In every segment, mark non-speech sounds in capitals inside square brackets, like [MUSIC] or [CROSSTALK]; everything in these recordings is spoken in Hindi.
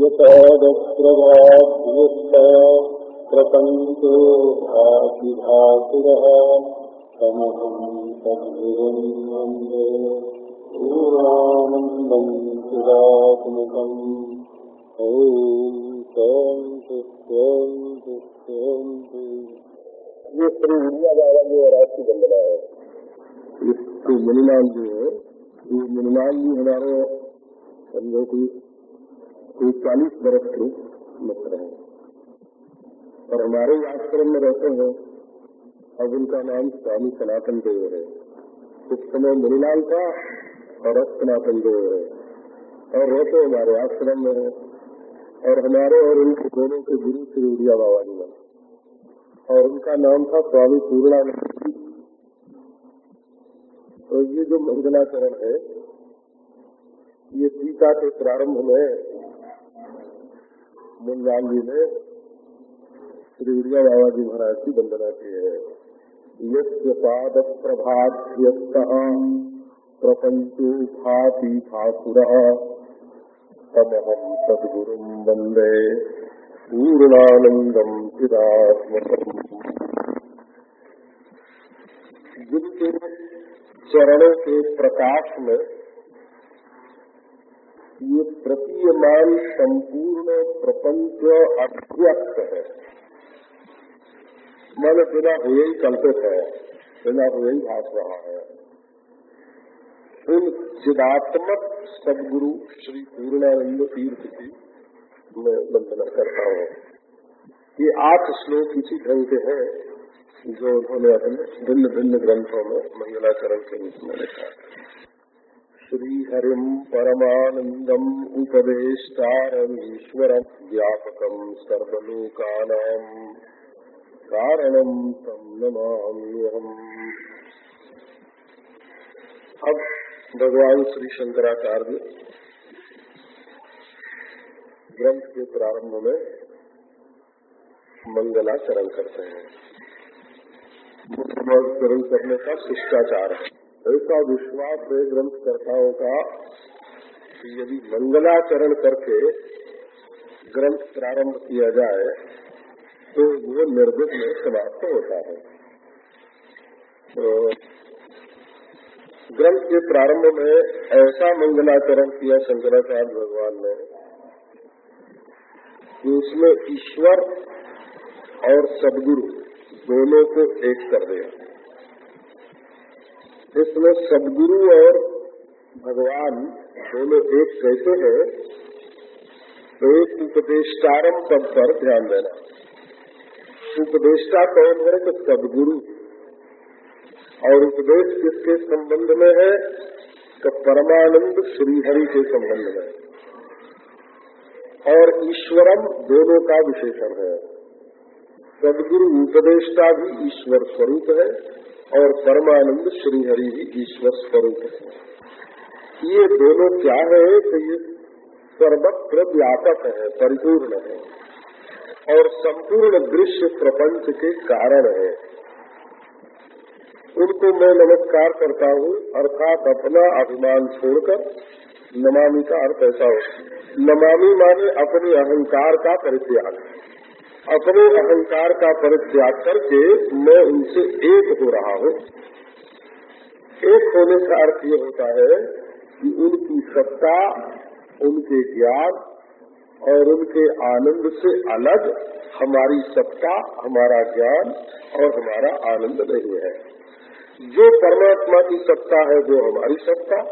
यपादप्रवाभ्युत्थ प्रपञ्चो चिदात्मकम् ॐ शान्ति शान्ति शान्ति ये श्री बाबा जो है जी है मुनिलाल जी, हमारे समझो कि कोई चालीस बरस के मित्र हैं। और हमारे आश्रम में रहते हैं। अब उनका नाम स्वामी सनातन देव है। उस समय मुनिलाल का और अब सनातन देव है। और रहते हमारे आश्रम में। है और हमारे और उनके दोनों के गुरु श्री उड़िया बाबा जी और उनका नाम था स्वामी पूर्णानंद जी। तो ये जो मंगलाचरण है, ये टीका के प्रारंभ में मुंजाल जी ने। श्री उड़िया बाबा जी महाराज की वंदना की है। पाद प्रभात प्रपंचो भाति ठाकुर। सदगुरु वंदे पूर्णानंदम चिदात्मकम जिनके चरणों के प्रकाश में ये प्रतीयमान संपूर्ण प्रपंच अव्यक्त है। मन बिना हुए ही कल्पित है, बिना हुए ही भाष रहा है। उन चिदात्मक सदगुरु श्री पूर्णानंद तीर्थ की मैं वंदना करता हूँ। ये आठ श्लोक इसी ढंग के हैं, जो उन्होंने अपने भिन्न भिन्न ग्रंथों में मंगलाचरण के रूप में लिखा श्रीहरिम् परमानन्दम् उपदेष्टारमीश्वरम् व्यापकम् सर्वलोकानाम् कारणम् तम् नमाम्यहम्। अब भगवान श्री शंकराचार्य ग्रंथ के प्रारंभ में मंगलाचरण करते हैं। मंगलाचरण करने का शिष्टाचार है। ऐसा विश्वास है ग्रंथकर्ताओं का, कि यदि मंगलाचरण करके ग्रंथ प्रारंभ किया जाए तो वो निर्भित में समाप्त होता है। तो ग्रंथ के प्रारंभ में ऐसा मंगलाचरण किया शंकराचार्य भगवान ने, कि उसमें ईश्वर और सदगुरु दोनों को एक कर दिया। इसमें सदगुरु और भगवान दोनों एक कैसे हैं तो एक उपदेष्टारम पद पर ध्यान देना। उपदेष्टा कौन है? तो सदगुरु। और उपदेश किसके संबंध में है? तो परमानंद श्रीहरि के संबंध में। और ईश्वरम दोनों का विशेषण है। सदगुरु उपदेष्टा भी ईश्वर स्वरूप है। और परमानंद श्रीहरि भी ईश्वर स्वरूप है। ये दोनों क्या है? तो ये सर्वत्र व्यापक है, परिपूर्ण है। और संपूर्ण दृश्य प्रपंच के कारण है। उनको मैं नमस्कार करता हूँ, अर्थात अपना अभिमान छोड़कर नमामि का अर्थ ऐसा हो। नमामि माने अपने अहंकार का परित्याग। अपने अहंकार का परित्याग करके मैं उनसे एक हो रहा हूँ। एक होने का अर्थ ये होता है कि उनकी सत्ता, उनके ज्ञान और उनके आनंद से अलग हमारी सत्ता, हमारा ज्ञान और हमारा आनंद नहीं है। जो परमात्मा की सत्ता है, वो हमारी सत्ता।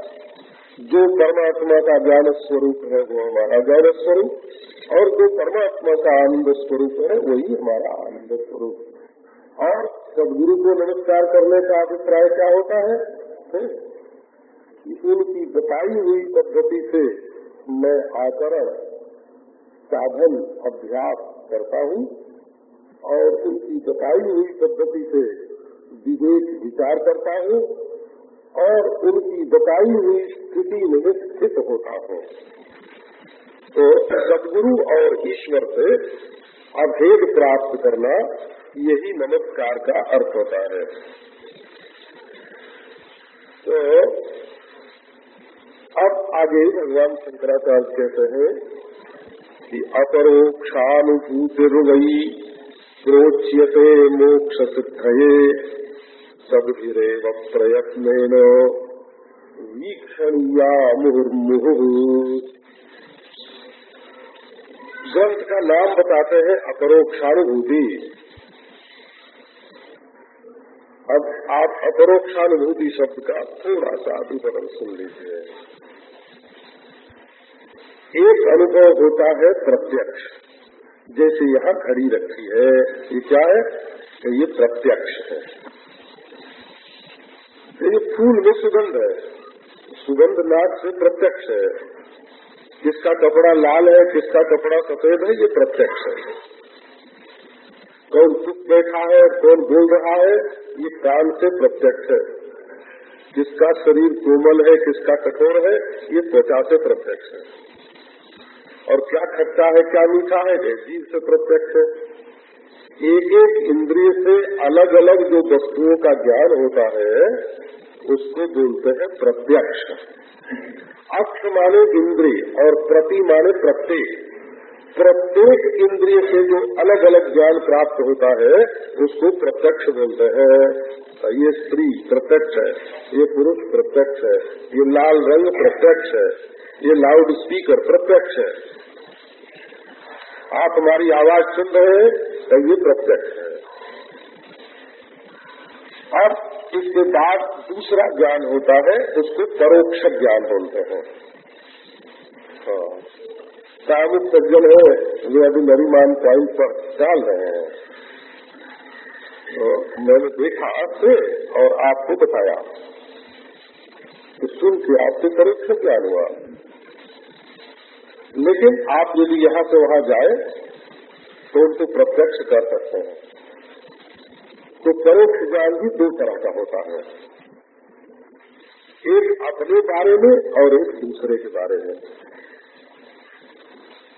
जो परमात्मा का ज्ञान स्वरूप है, वो हमारा ज्ञान स्वरूप और जो परमात्मा का आनंद स्वरूप है, वही हमारा आनंद स्वरूप और सदगुरु को नमस्कार करने का अभिप्राय क्या होता है? उनकी बताई हुई पद्धति से मैं आकरण साधन, अभ्यास करता हूँ और उनकी बताई हुई पद्धति से विवेक विचार करता हूँ और उनकी बताई हुई स्थिति में स्थित होता हूँ तो सदगुरु और ईश्वर से अभेद प्राप्त करना यही नमस्कार का अर्थ होता है। तो अब आगे भगवान शंकराचार्य कहते हैं कि अपरोक्षानुभूतिर्वयी प्रोच्यते मोक्ष सिद्धये सदभिरेव प्रयत्न वीक्षणीया मुहुर्मुहु ग्रंथ का नाम बताते हैं अपरोक्षानुभूति। अब आप अपरोक्षानुभूति शब्द का थोड़ा सा विवरण सुन लीजिए। एक अनुभव होता है प्रत्यक्ष। जैसे यहाँ खड़ी रखी है, ये क्या है? ये प्रत्यक्ष है। ये फूल में सुगंध है। सुगंध नाक से प्रत्यक्ष है। किसका कपड़ा लाल है, किसका कपड़ा सफ़ेद है, ये प्रत्यक्ष है। कौन चुप बैठा है, कौन बोल रहा है, ये कान से प्रत्यक्ष है। किसका शरीर कोमल है, किसका कठोर है, ये त्वचा से प्रत्यक्ष है। और क्या खट्टा है, क्या मीठा है जीव से प्रत्यक्ष है। एक एक इंद्रिय से अलग अलग जो वस्तुओं का ज्ञान होता है, उसको बोलते हैं प्रत्यक्ष। अक्ष माने इंद्रिय और प्रति माने प्रत्येक। प्रत्येक इंद्रिय से जो अलग अलग ज्ञान प्राप्त होता है, उसको प्रत्यक्ष बोलते हैं। ये स्त्री प्रत्यक्ष है, ये पुरुष प्रत्यक्ष है, ये लाल रंग प्रत्यक्ष है, ये लाउड स्पीकर प्रत्यक्ष है। आप हमारी आवाज़ सुन रहे हैं तो ये प्रत्यक्ष है। अब इसके बाद दूसरा ज्ञान होता है, उसको परोक्ष ज्ञान बोलते हैं। हाँ। सामुक सज्जन है जो अभी नरीमान पॉइंट पर डाल रहे हैं। तो मैंने देखा आपसे और आपको बताया। तो सुन के आपसे परोक्ष ज्ञान हुआ। लेकिन आप यदि यहाँ से वहाँ जाए तो उनको प्रत्यक्ष कर सकते हैं। तो परोक्ष ज्ञान भी दो तरह का होता है। एक अपने बारे में और एक दूसरे के बारे में।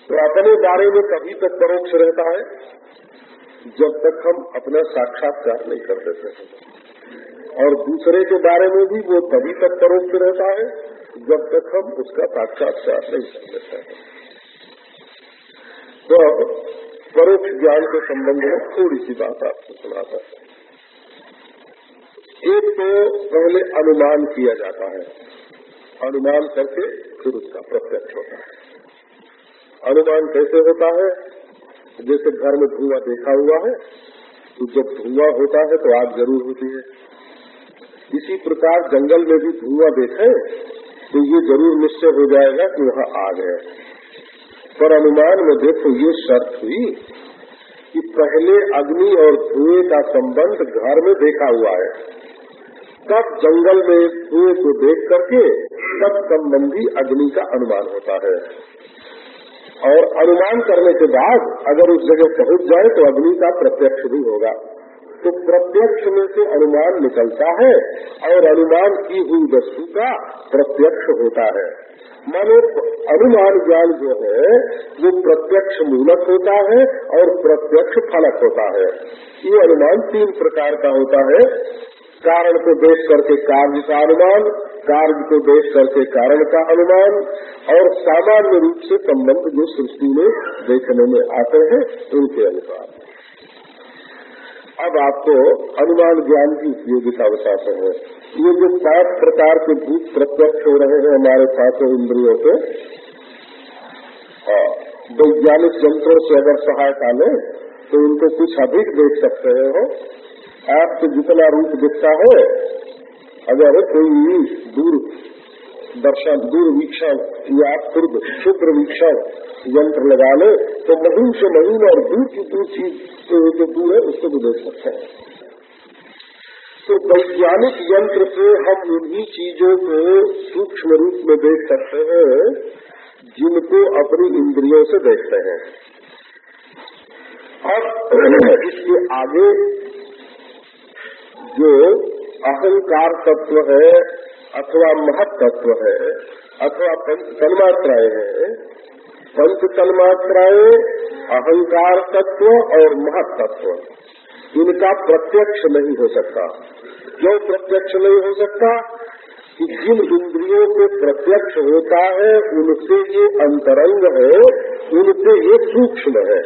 तो अपने बारे में कभी तक परोक्ष रहता है, जब तक हम अपना साक्षात्कार नहीं कर देते हैं। और दूसरे के बारे में भी वो तभी तक परोक्ष रहता है, जब तक हम उसका साक्षात्कार नहीं कर लेते हैं। तो परोक्ष ज्ञान के संबंध में थोड़ी सी बात आपको सुनाता है। एक तो पहले अनुमान किया जाता है। अनुमान करके फिर उसका प्रत्यक्ष होता है। अनुमान कैसे होता है? जैसे घर में धुआँ देखा हुआ है तो जब धुआँ होता है तो आग ज़रूर होती है। इसी प्रकार जंगल में भी धुआँ देखे तो ये ज़रूर निश्चय हो जाएगा कि वहाँ आग है। पर अनुमान में देखो, ये शर्त हुई कि पहले अग्नि और धुएँ का संबंध घर में देखा हुआ है। तब जंगल में धुएँ को देख करके तब संबंधी अग्नि का अनुमान होता है। और अनुमान करने के बाद अगर उस जगह पहुँच जाए तो अग्नि का प्रत्यक्ष भी होगा। तो प्रत्यक्ष में से अनुमान निकलता है और अनुमान की हुई वस्तु का प्रत्यक्ष होता है। मानो अनुमान ज्ञान जो है, वो प्रत्यक्ष मूलक होता है और प्रत्यक्ष फलक होता है। ये अनुमान तीन प्रकार का होता है। कारण को देख करके कार्य का अनुमान, कार्य को देख करके कारण का अनुमान, और सामान्य रूप से संबंध जो सृष्टि में देखने में आते हैं, उनके अनुसार। अब आपको अनुमान ज्ञान की उपयोगिता बताते हैं। ये जो पाँच प्रकार के भूत प्रत्यक्ष हो रहे हैं हमारे पाँचों इंद्रियों से वैज्ञानिक यंत्रों से अगर सहायता लें तो इनको कुछ अधिक देख सकते हैं हो आपको जितना रूप दिखता है, अगर कोई दूर दर्शन, दूर वीक्षण या खुद शुक्र वीक्षण यंत्र लगा ले तो महीन से महीन और दूर की दूर चीज़ जो दूर है, उसको भी देख सकते हैं। तो वैज्ञानिक यंत्र से हम उन्हीं चीज़ों को सूक्ष्म रूप में देख सकते हैं, जिनको अपनी इंद्रियों से देखते हैं। अब इसके आगे जो अहंकार तत्व है अथवा महत तत्व है, अथवा पंच तन्मात्राएँ हैं, पंच तन्मात्राएँ अहंकार तत्व और महत तत्व। इनका प्रत्यक्ष नहीं हो सकता। क्यों प्रत्यक्ष नहीं हो सकता? कि जिन इंद्रियों को प्रत्यक्ष होता है, उनसे ये अंतरंग है, उनसे ये सूक्ष्म है।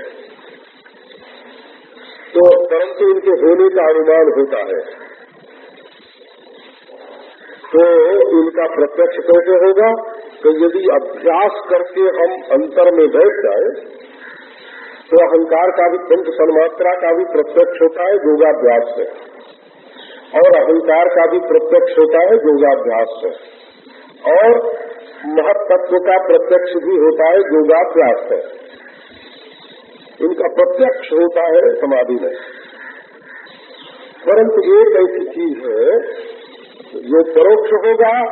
तो परंतु इनके होने का अनुमान होता है। तो इनका प्रत्यक्ष कैसे होगा? तो यदि अभ्यास करके हम अंतर में बैठ जाए तो अहंकार का भी पंच सन्मात्रा का भी प्रत्यक्ष होता है योगाभ्यास से। और अहंकार का भी प्रत्यक्ष होता है योगाभ्यास से। और महत्व का प्रत्यक्ष भी होता है योगाभ्यास से। इनका प्रत्यक्ष होता है समाधि में। परंतु एक ऐसी चीज़ है, जो परोक्ष होगा,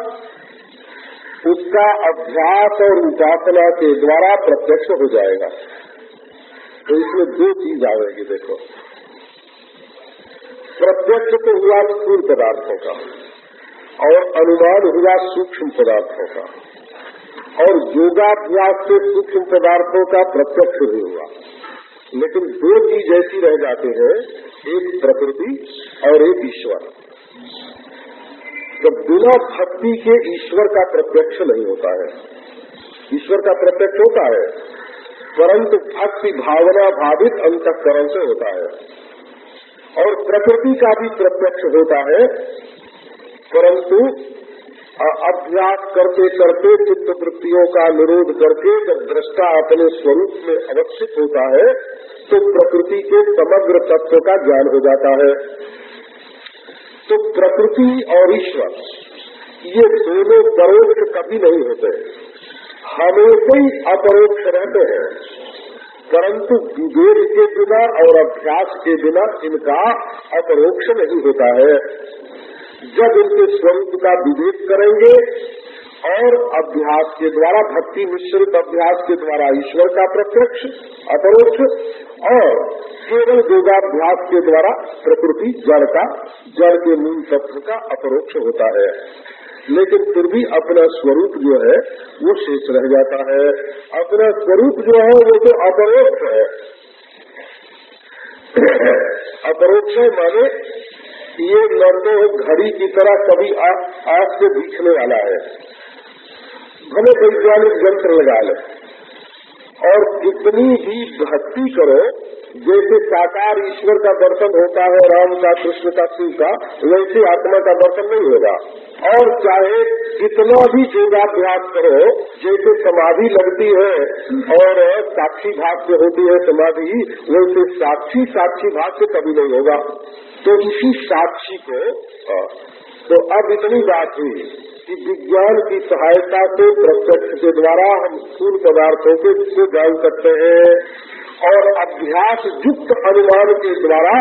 उसका अभ्यास और उपासना के द्वारा प्रत्यक्ष हो जाएगा। तो इसमें दो चीज़ आएगी, देखो। प्रत्यक्ष तो हुआ स्थूल पदार्थों का, और अनुमान हुआ सूक्ष्म पदार्थों का, और योगाभ्यास से सूक्ष्म पदार्थों का प्रत्यक्ष भी हुआ। लेकिन दो चीज़ ऐसी रह जाते हैं, एक प्रकृति और एक ईश्वर। जब बिना भक्ति के ईश्वर का प्रत्यक्ष नहीं होता है, ईश्वर का प्रत्यक्ष होता है, परंतु भक्ति भावना भावित अंतकरण से होता है। और प्रकृति का भी प्रत्यक्ष होता है, परंतु अभ्यास करते करते चित्त वृत्तियों का निरोध करके जब दृष्टा अपने स्वरूप में अवस्थित होता है तो प्रकृति के समग्र तत्व का ज्ञान हो जाता है। तो प्रकृति और ईश्वर, ये दोनों परोक्ष कभी नहीं होते। हमेशा ही अपरोक्ष रहते हैं। परंतु विवेक के बिना और अभ्यास के बिना इनका अपरोक्ष नहीं होता है। जब उनके स्वरूप का विवेक करेंगे और अभ्यास के द्वारा, भक्ति मिश्रित अभ्यास के द्वारा ईश्वर का प्रत्यक्ष, अपरोक्ष, और केवल योगाभ्यास के द्वारा प्रकृति, जड़ का, जड़ के मूल तत्व का अपरोक्ष होता है। लेकिन फिर भी अपना स्वरूप जो है, वो शेष रह जाता है। अपना स्वरूप जो है, वो तो अपरोक्ष है। [COUGHS] अपरोक्ष माने ये न तो घड़ी की तरह कभी आग से दिखने वाला है। भले वैज्ञानिक यंत्र लगा ले और कितनी भी भक्ति करो, जैसे साकार ईश्वर का दर्शन होता है, राम का, कृष्ण का, शिव का, वैसे आत्मा का दर्शन नहीं होगा। और चाहे कितना भी योगाभ्यास करो, जैसे समाधि लगती है और साक्षी भाग से होती है समाधि, वैसे साक्षी साक्षी भाग से कभी नहीं होगा। तो इसी साक्षी को तो अब इतनी बात हुई कि विज्ञान की सहायता से प्रत्यक्ष के द्वारा हम स्थूल पदार्थों के से जान सकते हैं और अभ्यास युक्त अनुमान के द्वारा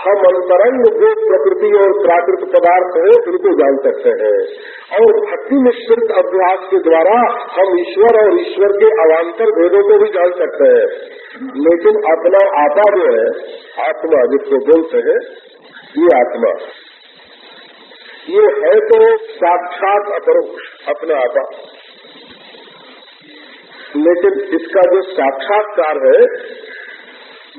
हम अंतरंग जो प्रकृति और प्राकृतिक पदार्थ है उनको जान सकते हैं। और भक्ति मिश्रित अभ्यास के द्वारा हम ईश्वर और ईश्वर के अवान्तर भेदों को भी जान सकते हैं। लेकिन अपना आपा जो है, आत्मा जिसको बोलते हैं ये आत्मा। ये है तो साक्षात अपरोक्ष, अपना आपा। लेकिन इसका जो साक्षात्कार है,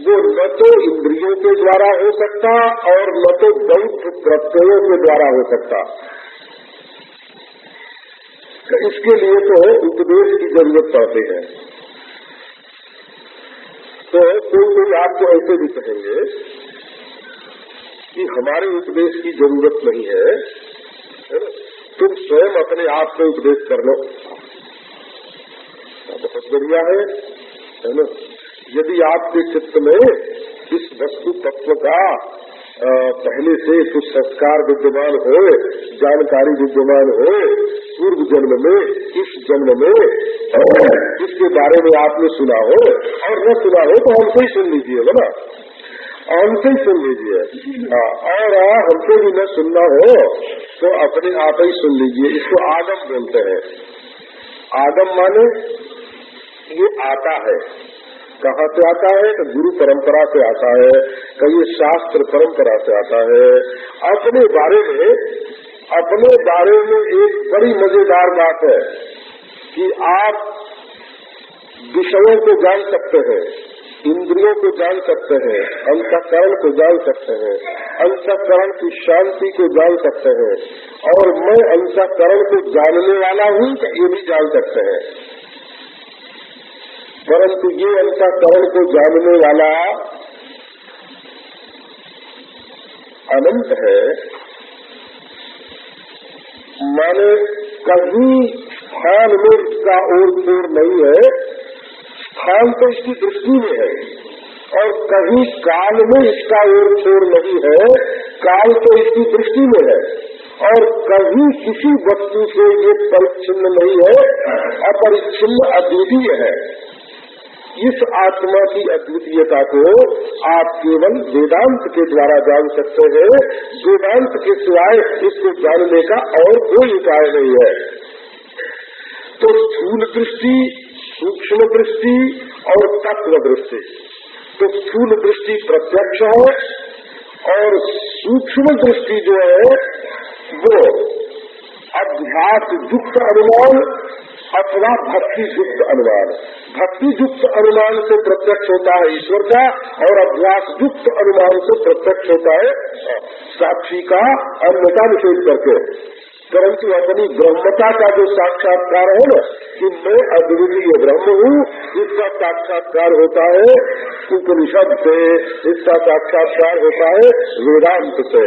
वो न तो इंद्रियों के द्वारा हो सकता और न तो बौद्ध प्रत्ययों के द्वारा हो सकता। तो इसके लिए तो उपदेश की ज़रूरत पड़ती है। तो कोई कोई आपको ऐसे भी कहेंगे कि हमारे उपदेश की ज़रूरत नहीं है तुम स्वयं अपने आप को उपदेश कर लो। बहुत बढ़िया है है ना? यदि आपके चित्त में इस वस्तु तत्व का पहले से कुछ संस्कार विद्यमान हो, जानकारी विद्यमान हो, पूर्व जन्म में, इस जन्म में इसके बारे में आपने सुना हो, और न सुना हो तो हमसे ही सुन लीजिए ना? हमसे ही सुन लीजिए। [LAUGHS] हाँ, और हमसे भी न सुनना हो तो अपने आप ही सुन लीजिए। इसको आगम बोलते हैं। आगम माने ये आता है। कहाँ से आता है? तो गुरु परंपरा से आता है कहीं शास्त्र परंपरा से आता है। अपने बारे में अपने बारे में एक बड़ी मज़ेदार बात है कि आप विषयों को जान सकते हैं। इंद्रियों को जान सकते हैं, अंतकरण को जान सकते हैं, अंतकरण की शांति को जान सकते हैं, और मैं अंतकरण को जानने वाला हूँ ये भी जान सकते हैं। परंतु ये अंतकरण को जानने वाला अनंत है। माने कहीं स्थान में और छोर नहीं है। स्थान तो इसकी दृष्टि में है। और कहीं काल में इसका और छोर नहीं है, काल तो इसकी दृष्टि में है। और कभी किसी वस्तु से ये परिच्छिन्न नहीं है, अपरिच्छिन्न अद्वितीय है। इस आत्मा की अद्वितीयता को आप केवल वेदांत के द्वारा जान सकते हैं। वेदांत के सिवाय इसको जानने का और कोई उपाय नहीं है। तो स्थूल दृष्टि सूक्ष्म दृष्टि और तत्व दृष्टि तो स्थूल दृष्टि प्रत्यक्ष है और सूक्ष्म दृष्टि जो है, वो अभ्यास युक्त अनुमान अथवा भक्ति युक्त अनुमान। भक्ति युक्त अनुमान से प्रत्यक्ष होता है ईश्वर का और अभ्यास युक्त अनुमान से प्रत्यक्ष होता है साक्षी का अन्यता निषेध करके। परंतु अपनी ब्रह्मता का जो साक्षात्कार है ना कि मैं अद्वितीय ब्रह्म हूँ इसका साक्षात्कार होता है उपनिषद से इसका साक्षात्कार होता है वेदांत से।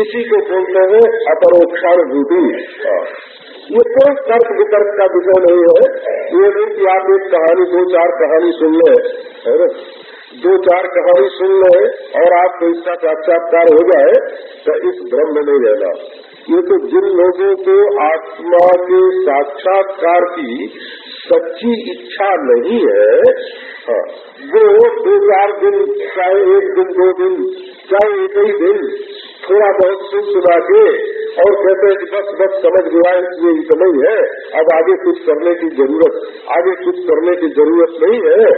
इसी को बोलते हैं अपरोक्षानुभूति ये कोई तर्क वितर्क का विषय नहीं है। ये नहीं कि आप एक कहानी, दो चार कहानी सुन ले, है दो चार कहानी सुन ले और आपको इसका साक्षात्कार हो जाए तो इस भ्रम में नहीं रहना। ये तो जिन लोगों को आत्मा के साक्षात्कार की सच्ची इच्छा नहीं है हाँ, वो दो चार दिन चाहे एक दिन दो दिन चाहे एक ही दिन थोड़ा बहुत सुन सुना के और कहते हैं कि बस बस समझ गया ये इतना है। अब आगे कुछ करने की ज़रूरत आगे कुछ करने की ज़रूरत नहीं है।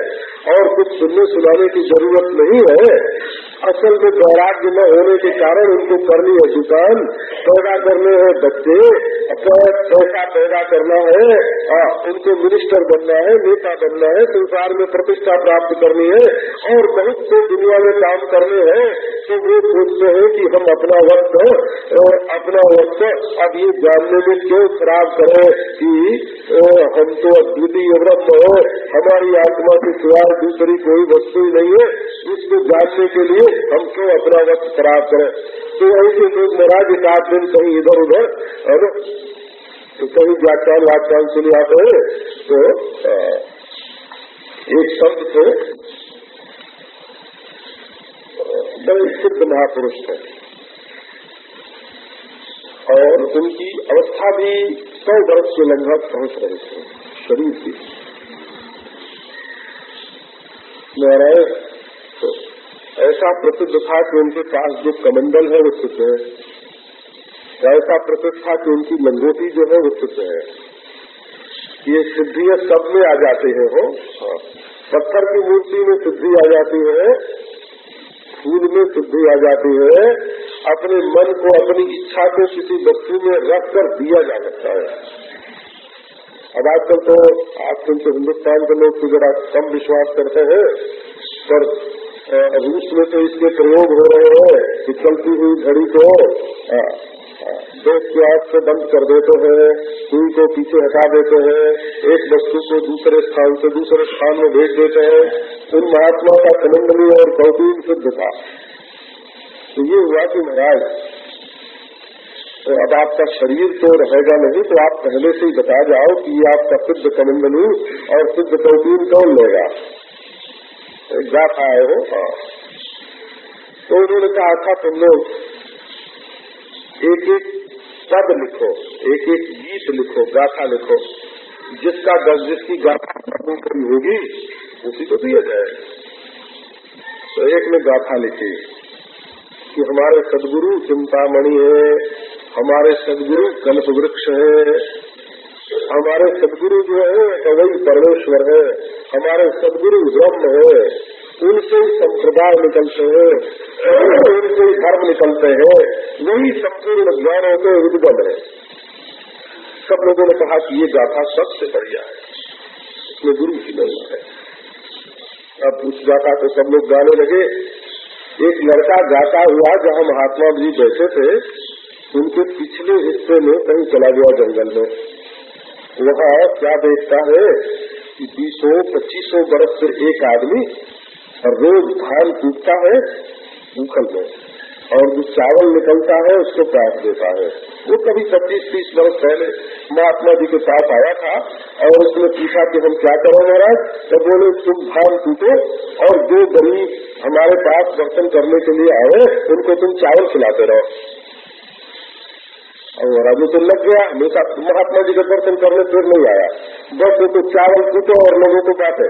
और कुछ सुनने सुनाने की ज़रूरत नहीं है। असल में वैराग्य न होने के कारण उनको करनी है दुकान पैदा करने हैं बच्चे। पैसा पैदा करना है। आ, उनको मिनिस्टर बनना है नेता बनना है संसार में प्रतिष्ठा प्राप्त करनी है। और बहुत से दुनिया में काम करने हैं तो वो सोचते हैं कि हम अपना वक्त अपना वक्त अब ये जानने में क्यों खराब करे कि हम तो अद्वितीय व्रत हो। हमारी आत्मा के सिवाय दूसरी कोई वस्तु ही नहीं है, इसको जानने के लिए हम क्यों अपना वक्त खराब करें? तो ऐसे लोग महाराज एक आध दिन कहीं इधर उधर, है तो कहीं व्याख्यान व्याख्यान सुने आते हैं तो एक शब्द थे बड़े सिद्ध महापुरुष थे और उनकी अवस्था भी सौ वर्ष के लगभग पहुँच रहे थे, शरीर की। नारायण तो ऐसा प्रसिद्ध था कि उनके पास जो कमंडल है, वो सिद्ध है। ऐसा प्रसिद्ध था कि उनकी लंगोटी जो है, वो सिद्ध है। ये सिद्धियाँ सब में आ जाते हैं हो हाँ। पत्थर की मूर्ति में सिद्धि आ जाती है, फूल में सिद्धि आ जाती है। अपने मन को अपनी इच्छा को किसी वस्तु में रख कर दिया जा सकता है। अब आजकल तो आजकल तो हिंदुस्तान के लोग तो जरा कम विश्वास करते हैं, पर रूस में तो इसके प्रयोग हो रहे हैं कि चलती हुई घड़ी को देश के प्यास से बंद कर देते हैं, सुई को पीछे हटा देते हैं, एक वस्तु को दूसरे स्थान से दूसरे स्थान में भेज देते हैं। उन महात्मा का कमंडली और कौतून सिद्ध था। तो ये हुआ कि महाराज अब आपका शरीर तो रहेगा नहीं तो आप पहले से ही बता जाओ कि ये आपका सिद्ध कमंडलू और सिद्ध कौतून कौन लेगा। आए हो? हाँ। तो उन्होंने कहा था तुम लोग एक एक पद लिखो एक एक गीत लिखो, गाथा लिखो। जिसका जिसकी गाथा होगी, उसी को दिया जाए। तो एक ने गाथा लिखी कि हमारे सदगुरु चिंतामणि है हमारे सदगुरु कल्प वृक्ष है। हमारे सदगुरु जो है तो वही परमेश्वर है। हमारे सदगुरु ब्रह्म है। उनसे ही संप्रदाय निकलते हैं। उनसे ही धर्म निकलते हैं। वही संपूर्ण ज्ञान होते उद्गम है। सब लोगों ने कहा कि ये गाथा सबसे बढ़िया है। इसमें गुरु की नहीं है। अब उस गाथा को सब लोग गाने लगे। एक लड़का गाता हुआ जहाँ महात्मा जी बैठे थे उनके पिछले हिस्से में कहीं चला गया जंगल में। वहाँ क्या देखता है कि बीसों, पच्चीसों बरस से एक आदमी रोज धान टूटता है उखल में और जो चावल निकलता है उसको काट देता है। वो कभी पच्चीस, तीस वर्ष पहले महात्मा जी के पास आया था और उसने पूछा कि हम क्या करें महाराज? तो बोले, तुम धान टूटो और जो गरीब हमारे पास दर्शन करने के लिए आए, उनको तुम चावल खिलाते रहो। और अभी तो लग गया हमेशा महात्मा जी का दर्शन करने फिर नहीं आया। बस वो तो चावल टूटो और लोगों को बांटे।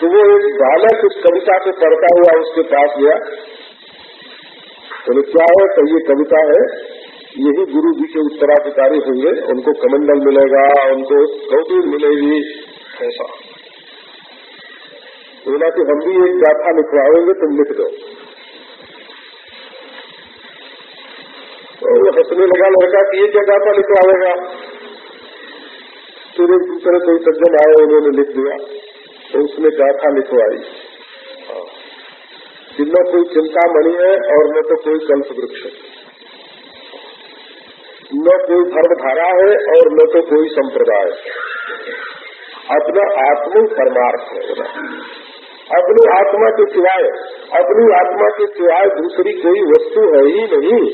तो वो एक बालक उस कविता को पढ़ता हुआ उसके पास गया। बोले तो क्या है तो ये कविता है? यही गुरु जी के उत्तराधिकारी होंगे, उनको कमंडल मिलेगा, उनको कौतुक मिलेगी। ऐसा। बोला कि हम भी एक गाथा लिखवाएँगे, तुम लिख दो। और वो हंसने लगा लड़का कि ये क्या गाथा लिखवाएगा फिर एक दूसरे कोई सज्जन आए उन्होंने लिख दिया। तो उसने गाथा लिखवाई। कि न कोई चिंता मणि है और न तो कोई कल्प वृक्ष न कोई धर्मधारा है और न तो कोई संप्रदाय अपना आत्म परमार्थ है। अपनी आत्मा के सिवाय, अपनी आत्मा के सिवाय दूसरी कोई वस्तु है ही नहीं।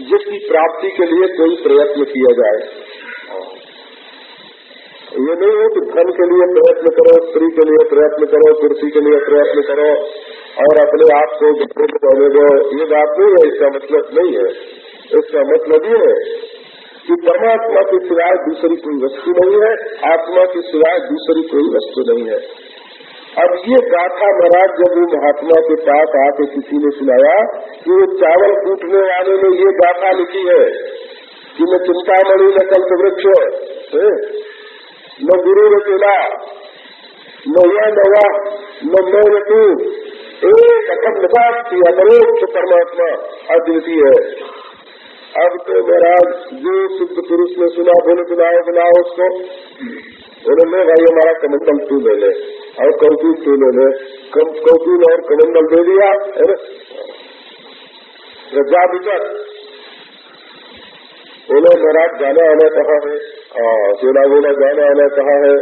जिसकी प्राप्ति के लिए कोई प्रयत्न किया जाए। ये नहीं है कि धन के लिए प्रयत्न करो, स्त्री के लिए प्रयत्न करो, कुर्सी के लिए प्रयत्न करो, और अपने आप को गप्पे पहने दो। ये बात नहीं है, इसका मतलब नहीं है। इसका मतलब ये है कि परमात्मा के सिवाय दूसरी कोई वस्तु नहीं है, आत्मा के सिवाय दूसरी कोई वस्तु नहीं है। अब ये गाथा महाराज जब वो महात्मा के पास आके किसी ने सुनाया कि वो चावल कूटने वाले ने ये गाथा लिखी है कि मैं चिंतामणि न कल्प वृक्ष न गुरु रचेला, न यह नवा, न मैं न तू एक अखंड निवास की अपरोक्ष परमात्मा अद्वितीय है। अब तो महाराज, जो शुद्ध पुरुष ने सुना, बोले, सुनाओ बुलाओ उसको। मैं भाई, हमारा कमंडल तू ले। और कौतून तू ले ले कौतून और कमंडल दे दिया? है रजा विचर बोले महाराज जाना आना कहा है? सोना बोला जाना आना कहा है?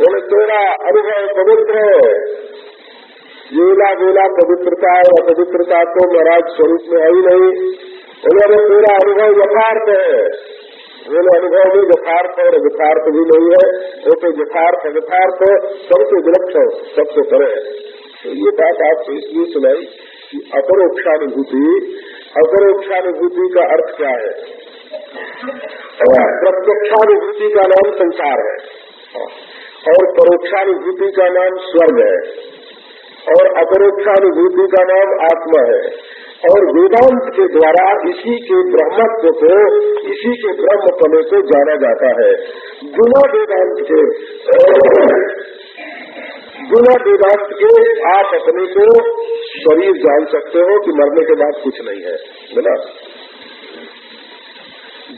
बोले, तेरा अनुभव पवित्र है। जेला बोला पवित्रता है, अपवित्रता तो महाराज स्वरूप में आई नहीं। उन्होंने तेरा अनुभव यथार्थ है। बोले अनुभव में यथार्थ और यथार्थ भी नहीं है। वो तो यथार्थ यथार्थ सबसे विलक्षण, सबसे परे। तो ये बात आपको इसलिए सुनाई कि अपरोक्षानुभूति अपरोक्षानुभूति का अर्थ क्या है? प्रत्यक्षानुभूति का नाम संसार है। और परोक्षानुभूति का नाम स्वर्ग है। और अपरोक्षानुभूति का नाम आत्मा है। और वेदांत के द्वारा इसी के ब्रह्मत्व को, इसी के ब्रह्म पने को जाना जाता है। गुना वेदांत के, गुना वेदांत के आप अपने को शरीर जान सकते हो कि मरने के बाद कुछ नहीं है। बोला?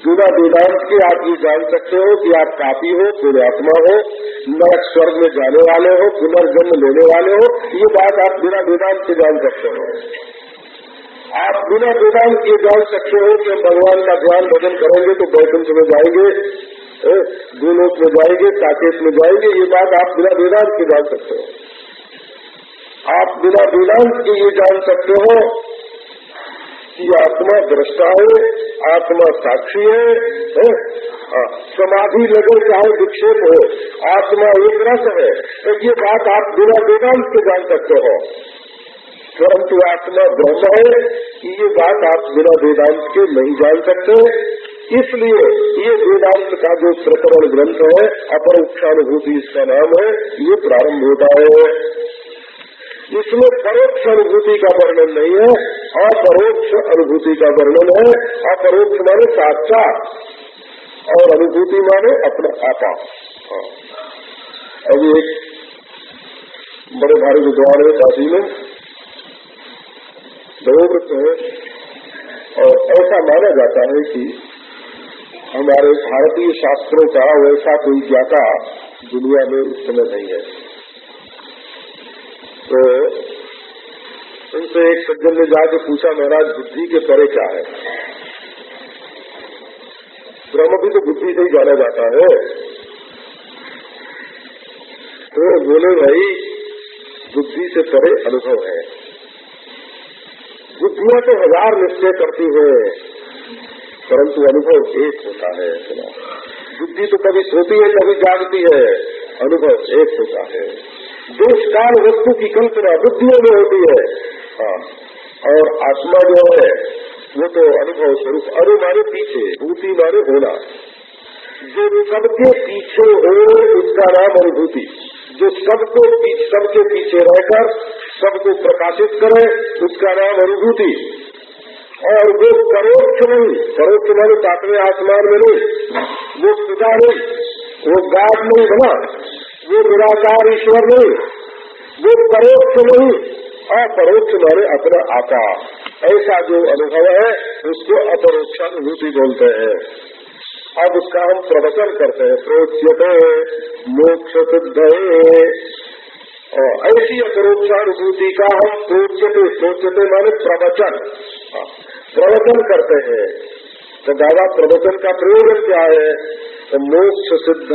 बिना वेदांत के आप ये जान सकते हो कि आप काफ़ी हो पुण्यात्मा हो नरक स्वर्ग में जाने वाले हो, पुनर्जन्म लेने वाले हो, ये बात आप बिना वेदांत के जान सकते हो। आप बिना वेदांत के जान सकते हो कि भगवान का ध्यान भजन करेंगे तो बैकुंठ में जाएँगे दूलोक में जाएँगे साकेत में जाएँगे ये बात आप बिना वेदांत के जान सकते हो आप बिना वेदांत के ये जान सकते हो कि आत्मा दृष्टा है आत्मा साक्षी है, है? हाँ, समाधि लगे चाहे विक्षेप हो आत्मा एक रस है तो ये बात आप बिना वेदांत के जान सकते हो परंतु आत्मा ब्रह्म है कि ये बात आप बिना वेदांत के नहीं जान सकते। इसलिए ये वेदांत का जो प्रकरण ग्रंथ है अपरोक्षानुभूति इसका नाम है, ये प्रारंभ होता है। इसमें परोक्ष अनुभूति का वर्णन नहीं है, अपरोक्ष अनुभूति का वर्णन है। अपरोक्ष माने साक्षात, और अनुभूति माने अपना आपा। हाँ। अभी एक बड़े भारी विद्वान है काशी में। देवव्रत है। और ऐसा माना जाता है कि हमारे भारतीय शास्त्रों का वैसा कोई ज्ञाता दुनिया में उस समय नहीं है। तो उनसे एक सज्जन ने जाके पूछा, महाराज, बुद्धि के परे क्या है? ब्रह्म भी तो बुद्धि से ही जाना जाता है। तो बोले, भाई, बुद्धि से परे अनुभव है। बुद्धियाँ तो हज़ार निश्चय करती है, परंतु अनुभव एक होता है बुद्धि तो कभी सोती है, कभी जागती है, अनुभव एक होता है। देश काल वस्तु की कल्पना बुद्धियों में होती है। हाँ और आत्मा जो है, वो तो अनुभव स्वरूप अनु मारे पीछे, भूति मारे होना। जो सबके पीछे हो, उसका नाम अनुभूति। जो सबको सबके पीछे रहकर सबको प्रकाशित करे, उसका नाम अनुभूति। और वो परोक्ष नहीं, परोक्ष माने सातवें आसमान में नहीं, वो पिता नहीं, वो गाद नहीं बना, वो निराकार ईश्वर नहीं, वो परोक्ष नहीं अपरोक्ष माने अपना आकार। ऐसा जो अनुभव है, उसको अपरोक्षानुभूति बोलते हैं। अब उसका हम प्रवचन करते हैं। प्रोच्यते मोक्ष सिद्ध ऐसी अपरोक्षानुभूति का हम सोचते सोचते माने प्रवचन। प्रवचन करते हैं। तो दादा, प्रवचन का प्रयोजन क्या है? तो मोक्ष सिद्ध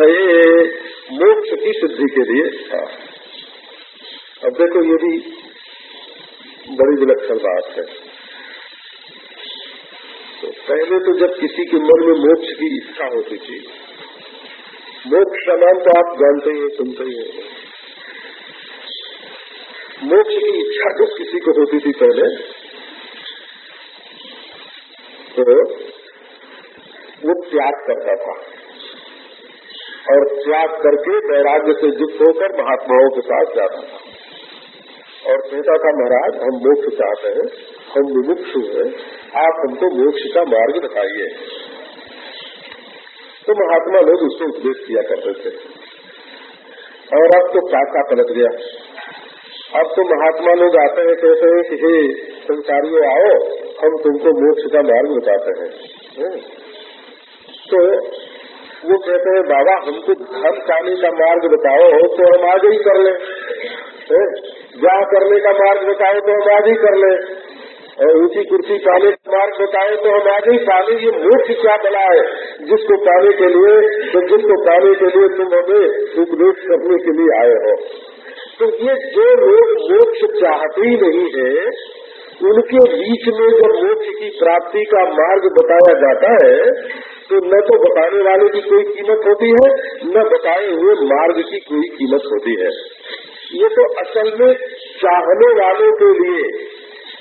मोक्ष की सिद्धि के लिए। हाँ। अब देखो, ये भी बड़ी विलक्षण बात है। तो पहले तो जब किसी के मन में मोक्ष की इच्छा होती थी, मोक्ष का नाम तो आप जानते ही, सुनते ही हैं। मोक्ष की इच्छा जब किसी को होती थी पहले तो वो त्याग करता था। और त्याग करके वैराग्य से युक्त होकर महात्माओं के साथ जाता था। और कहता था, महाराज, हम मोक्ष चाहते हैं, हम विमुक्ष हैं आप हमको मोक्ष का मार्ग बताइए तो महात्मा लोग उसको उपदेश किया करते थे। और अब तो काका पलट गया। अब तो महात्मा लोग आते हैं, कहते हैं कि, हे संसारियों, आओ, हम तुमको मोक्ष का मार्ग बताते हैं। तो वो कहते हैं, बाबा हमको धन पाने का मार्ग बताओ तो हम आज ही कर ले। जा करने का मार्ग बताओ तो हम आज ही कर ले। ऊँची कुर्सी पाने का मार्ग बताए तो हम आज ही पाने। ये मोक्ष क्या बना है? जिसको पाने के लिए तो जिसको पाने के लिए तुम हमें उपदेश करने के लिए आए हो। तो ये जो लोग मोक्ष चाहते ही नहीं है, उनके बीच में जब मोक्ष की प्राप्ति का मार्ग बताया जाता है तो न तो बताने वाले की कोई कीमत होती है, न बताए हुए मार्ग की कोई कीमत होती है। ये तो असल में चाहने वालों के लिए,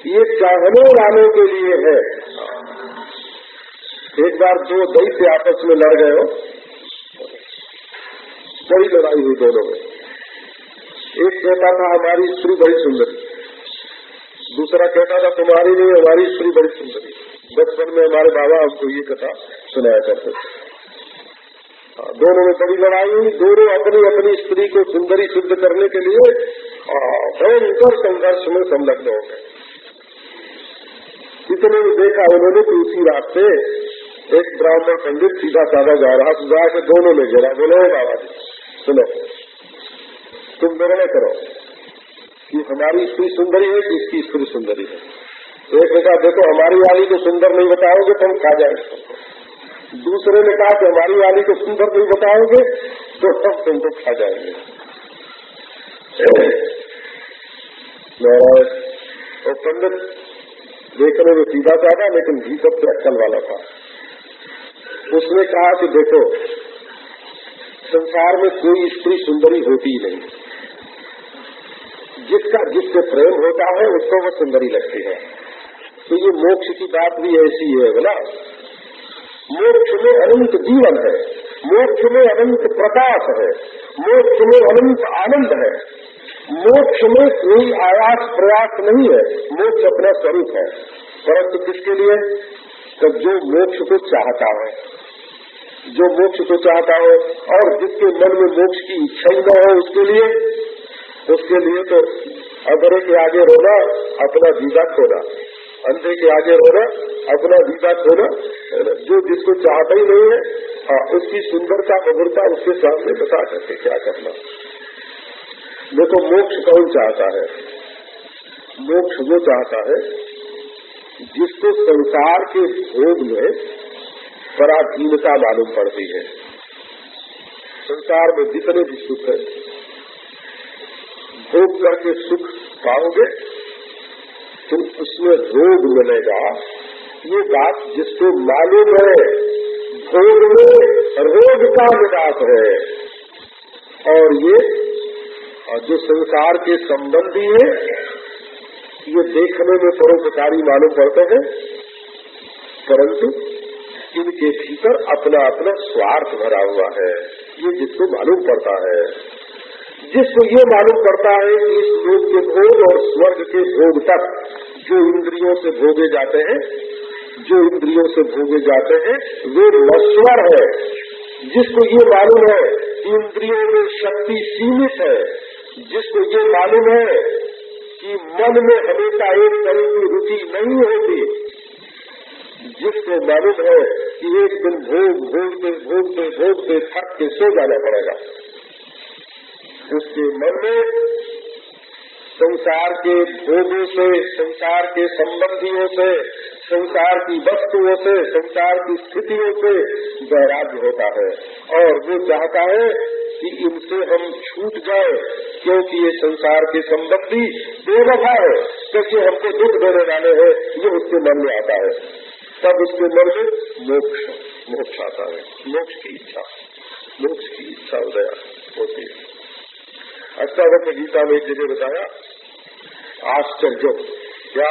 ये चाहने वालों के लिए है। एक बार दो दैत्य आपस में लड़ गए हो। बड़ी लड़ाई हुई दोनों में। एक कहता था हमारी स्त्री बड़ी सुंदर दूसरा कहता था तुम्हारी नहीं हमारी स्त्री बड़ी सुंदरी बचपन में हमारे बाबा हमको ये कथा सुनाया करते थे। हाँ, दोनों में बड़ी लड़ाई हुई दोनों अपनी अपनी स्त्री को सुंदरी सिद्ध करने के लिए भयंकर संघर्ष में संलग्न हो गए। इतने में देखा उन्होंने कि उसी रात से एक ब्राह्मण पंडित सीधा साधा जा रहा तो जाके दोनों में गिरा बोले बाबा जी सुनो। तुम निर्णय करो। कि हमारी स्त्री सुंदरी है कि इसकी स्त्री सुंदरी है। एक ने कहा देखो, हमारी वाली को सुंदर नहीं बताओगे तो हम खा जाएँगे। दूसरे ने कहा कि, हमारी वाली को सुंदर नहीं बताओगे तो हम तुमको खा जाएँगे। और पंडित, देखने में सीधा था लेकिन भीतर से अक्कल वाला था। उसने कहा कि, देखो, संसार में कोई स्त्री सुंदरी होती ही नहीं। जिसका जिससे प्रेम होता है, उसको वो सुंदरी लगती है। तो ये मोक्ष की बात भी ऐसी है, बोला। मोक्ष में अनंत जीवन है, मोक्ष में अनंत प्रकाश है, मोक्ष में अनंत आनंद है। मोक्ष में कोई आयास प्रयास नहीं है, मोक्ष अपना स्वरूप है। परंतु किसके लिए? तो जो मोक्ष को चाहता है। जो मोक्ष को चाहता हो, और जिसके मन में मोक्ष की इच्छा न हो, उसके लिए उसके लिए तो अगरे के आगे रोना, अपना दीदा खोना। अंधे के आगे रोना, अपना दीदा खोना। जो जिसको चाहता ही नहीं है हाँ उसकी सुंदरता मधुरता उसके सामने बता करके क्या करना। देखो मोक्ष कौन चाहता है? मोक्ष वो चाहता है, जिसको संसार के भोग में पराधीनता मालूम पड़ती है। संसार में जितने भी सुख है भोग करके सुख पाओगे तो उसमें रोग मिलेगा ये बात जिसको मालूम है, भोग में रोग का विकास है। और ये जो संसार के संबंधी है, ये देखने में परोपकारी मालूम पड़ते हैं। परंतु इनके भीतर अपना अपना स्वार्थ भरा हुआ है। ये जिसको मालूम पड़ता है। जिसको ये मालूम पड़ता है कि इस लोक के भोग और स्वर्ग के भोग तक जो इंद्रियों से भोगे जाते हैं, जो इंद्रियों से भोगे जाते हैं, वे नश्वर है। जिसको ये मालूम है कि इंद्रियों में शक्ति सीमित है, जिसको ये मालूम है कि मन में हमेशा एक तरह की रुचि नहीं होती, जिसको मालूम है कि एक दिन भोग, भोगते भोगते भोगते थक के सो जाना पड़ेगा। उसके मन में संसार के भोगों से, संसार के संबंधियों से, संसार की वस्तुओं से, संसार की स्थितियों से वैराग्य होता है। और वो चाहता है कि इनसे हम छूट जाए, क्योंकि ये संसार के संबंधी बेवफा है। क्योंकि हमको दुख देने वाले हैं, ये उसके मन में आता है। तब उसके मन में मोक्ष मोक्ष आता है। मोक्ष की इच्छा, मोक्ष की इच्छा उदय होती है। अष्टावक्र गीता में एक जगह बताया, आश्चर्य। क्या?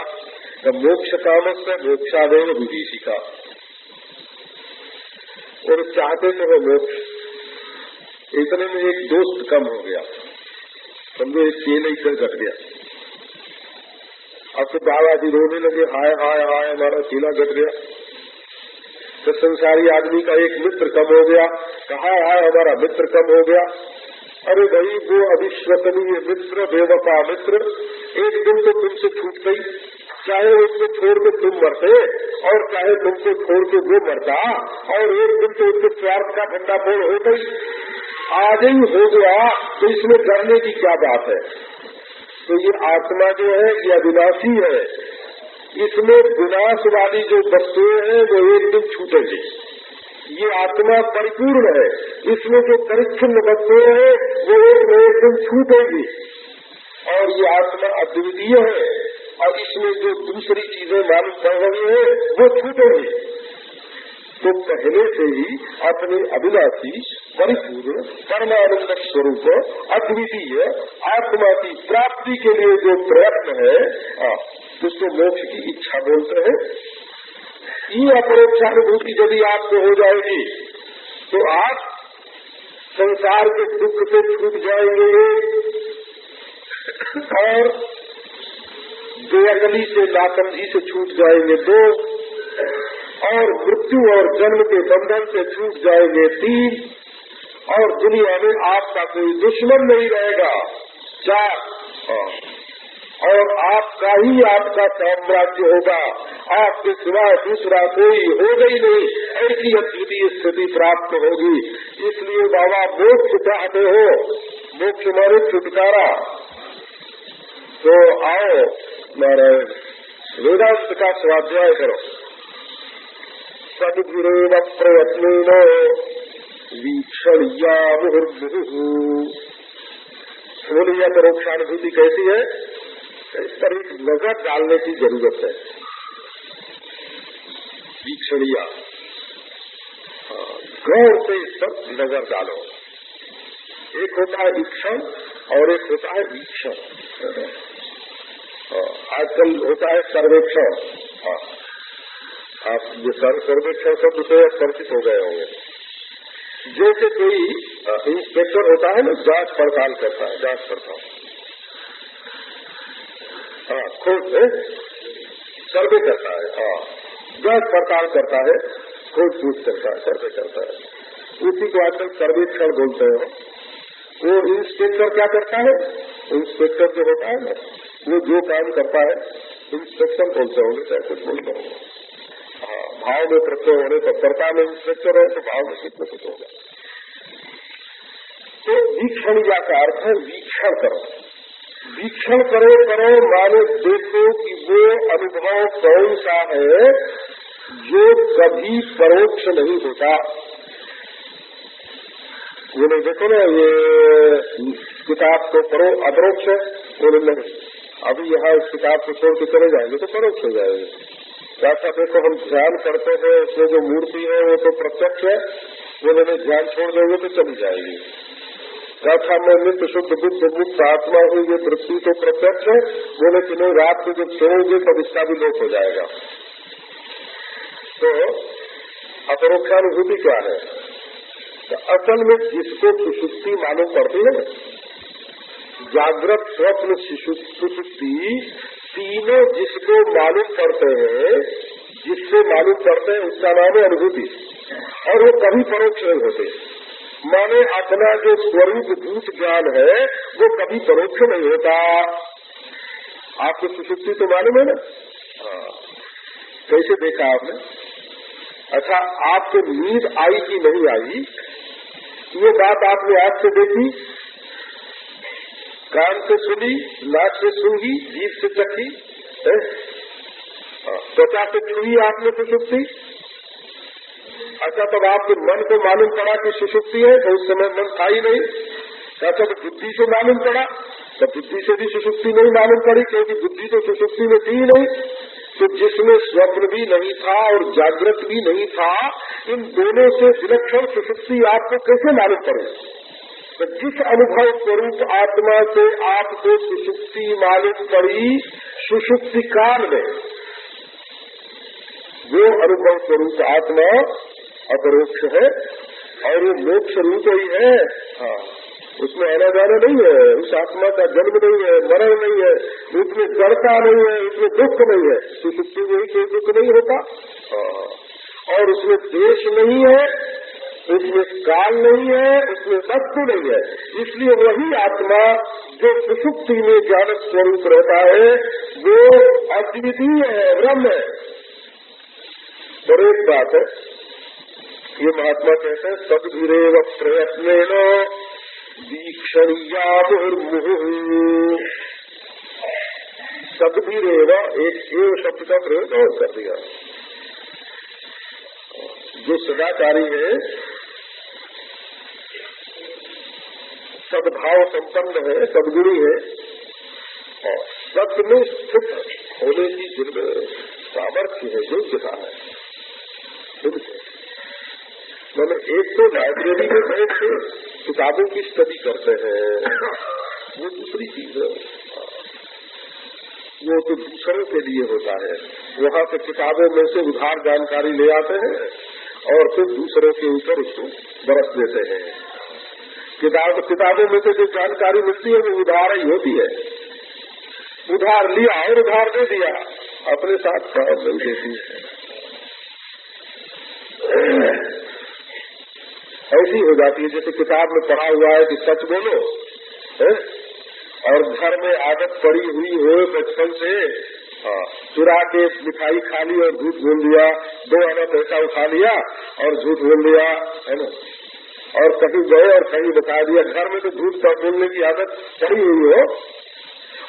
मोक्ष काम से मोक्षादेव विभीषिका। और चाहते थे वो मोक्ष। इतने में एक दोस्त कम हो गया। समझो, एक केले इधर घट गया। अब तो दादाजी रोने लगे, हाय हाय हाय, हमारा केला घट गया। तो संसारी आदमी का एक मित्र कम हो गया। कहा, हाय, हमारा मित्र कम हो गया। अरे भाई, वो अविश्वसनीय मित्र बेवफा मित्र, एक दिन तो तुमसे छूट गई चाहे उसको छोड़ के तुम मरते, और चाहे तुमको छोड़ के वो मरता, और एक दिन तो उसके स्वार्थ का ठंडा फोड़ हो। गई आज ही हो गया तो इसमें डरने की क्या बात है? तो ये आत्मा जो है, ये अविनाशी है। इसमें विनाश वाली जो वस्तुएँ हैं, वो एक दिन छूटेगी। ये आत्मा परिपूर्ण है। इसमें जो परिच्छिन्न वस्तुएँ हैं, वो एक न एक दिन छूटेगी। और ये आत्मा अद्वितीय है, और इसमें जो दूसरी चीज़ें मालूम पड़ रही है, वो छूटेगी। तो पहले से ही अपने अभिलाषी परिपूर्ण, परमानंद स्वरूप, अद्वितीय, आत्मा की प्राप्ति के लिए जो प्रयत्न है उसको मोक्ष की इच्छा बोलते हैं ये अपरोक्षानुभूति यदि आपको हो जाएगी तो आप संसार के दुख से छूट जाएँगे और बेअकली से लाकंधी से छूट जाएँगे दो, और मृत्यु और जन्म के बंधन से छूट जाएँगे तीन, और दुनिया में आपका कोई दुश्मन नहीं रहेगा चार। और आपका ही आपका साम्राज्य होगा। आपके सिवाय दूसरा कोई होगा ही नहीं। ऐसी अद्वितीय स्थिति प्राप्त होगी। इसलिए बाबा, मोक्ष चाहते हो। मोक्ष मारे छुटकारा। तो आओ, नारायण, वेदांत का स्वाध्याय करो। सदगुरेण प्रयत्न वीक्षणिया मुहुर्मुहु बोलिए परोक्षानुभूति कैसी है? इस पर एक नज़र डालने की ज़रूरत है। वीक्षणिया गौर से इस पर नज़र डालो। एक होता है वीक्षण और एक होता है वीक्षण। आजकल होता है सर्वेक्षण। आप ये सर्वेक्षण शब्द से परिचित हो गए होंगे। जैसे कोई इंस्पेक्टर होता है ना, जाँच पड़ताल करता है, जाँच पड़ताल। हाँ खोज सर्वे करता है हाँ। जाँच पड़ताल करता है खोज पूछ करता है, सर्वे करता है। उसी को आजकल सर्वेक्षण बोलते हैं। वो इंस्पेक्टर क्या करता है? इंस्पेक्टर जो होता है ना, वो जो काम करता है इंस्पेक्शन बोलते होंगे चाहे कुछ बोलते होंगे हाँ भाव में प्रत्यय होने पर कर्ता में इंस्पेक्टर है तो भाव में कितने कुछ होगा। तो वीक्षण का अर्थ है वीक्षण करो। वीक्षण करो करो माने देखो कि वो अनुभव कौन सा है जो कभी परोक्ष नहीं होता। नहीं देखो ना, ये किताब तो परो, अपरोक्ष बोले नहीं। अभी यहाँ इस किताब को छोड़ के चले जाएँगे तो परोक्ष हो जाएँगे। ऐसा देखो, हम ध्यान करते हैं, उसमें जो मूर्ति है, वो तो प्रत्यक्ष है। बोले नहीं, ध्यान छोड़ देंगे तो चली जाएगी। गाथा में नित्य शुद्ध बुद्ध मुक्त आत्मा हुई ये वृत्ति तो प्रत्यक्ष है। बोले कि नहीं, रात को जब छोड़ोगे तब इसका भी लोप हो जाएगा। तो अपरोक्षानुभूति क्या है? तो असल में जिसको सुसुप्ति मालूम पड़ती है जागृत स्वप्न सुसुप्ति, तीनों जिसको मालूम पड़ते हैं, जिससे मालूम पड़ते हैं, उसका नाम है अनुभूति। और वो कभी परोक्ष नहीं होते। माने अपना जो स्वरूप भूत ज्ञान है, वो कभी परोक्ष नहीं होता। आपको सुसुप्ति तो मालूम है ना? हाँ। कैसे देखा आपने? अच्छा आपको नींद आई कि नहीं आई? ये बात आपने आज से देखी। कान से सुनी, नाक से सुनी जीव से चखी हाँ। त्वचा से छुई आपने सुसुप्ति? अच्छा तब आपके मन को मालूम पड़ा कि सुसुप्ति है तो उस समय मन था ही नहीं। अच्छा तो बुद्धि से मालूम पड़ा तो बुद्धि से भी सुसुप्ति नहीं मालूम पड़ी, क्योंकि बुद्धि तो सुसुप्ति में थी ही नहीं। तो जिसमें स्वप्न भी नहीं था और जागृत भी नहीं था, इन दोनों से विलक्षण सुसुप्ति आपको कैसे मालूम पड़े? तो जिस अनुभव स्वरूप आत्मा से आपको सुसुप्ति मालूम पड़ी, सुसुप्ति काल में, वो अनुभव स्वरूप आत्मा अपरोक्ष है और वो मोक्ष रूप ही है। हाँ। उसमें आना जाना नहीं है उस आत्मा का जन्म नहीं है मरण नहीं है उसमें जड़ता नहीं है उसमें दुख नहीं है। सुसुप्ति में कोई दुख नहीं होता। हाँ। और उसमें देश नहीं है उसमें काल नहीं है उसमें वस्तु नहीं है। इसलिए वही आत्मा जो सुसुप्ति में ज्ञान स्वरूप रहता है वो अद्वितीय है ब्रह्म है। और एक बात है। ये महात्मा कहते हैं, सदभिरेव प्रयत्न दीक्षणीया मुहुर्मुहु सदभिरेव एक एव शब्द का प्रयोग और कर दिया। जो सदाचारी है, सद्भाव संपन्न है, सदगुरु है सत्य में स्थित होने की जिनमें सामर्थ्य है, योग्यता है। मैंने एक तो लाइब्रेरी में बैठ के किताबों की स्टडी करते हैं। वो दूसरी चीज़ है। वो तो दूसरों के लिए होता है। वहाँ से किताबों में से उधार जानकारी ले आते हैं और फिर दूसरों के ऊपर उसको बरस देते हैं। किताब, किताबों में से जो जानकारी मिलती है, वो उधार ही होती है। उधार लिया और उधार दे दिया। अपने साथ काम नहीं देती। है ऐसी हो जाती है। जैसे किताब में पढ़ा हुआ है कि सच बोलो है? और घर में आदत पड़ी हुई हो बचपन से हाँ, चुरा के मिठाई खा ली और झूठ बोल दिया दो आना पैसा उठा लिया और झूठ बोल दिया है ना? और कहीं गए और कहीं बता दिया घर में तो झूठ बोलने की आदत पड़ी हुई हो।